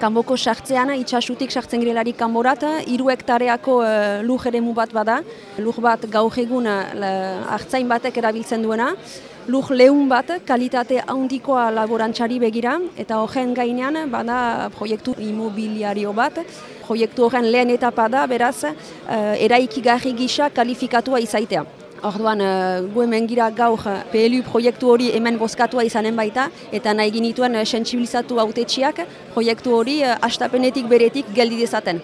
Kanboko sartzean, itxasutik sartzen girelarik kanborat, hiru hektareako uh, lur ere bat bada. Lur bat gaur egun uh, hartzain batek erabiltzen duena. Lur lehun bat, kalitate handikoa laborantzari begira, eta horren gainean bada proiektu imobiliario bat. Proiektu horren lehen etapa da, beraz, uh, eraikigarri gisa kalifikatua izaitea. Orduan, uh, gu hemen gira gaur PLU proiektu hori hemen bozkatua izanen baita, eta nahi ginituen uh, sensibilizatu autetxiak proiektu hori astapenetik beretik geldi dezaten.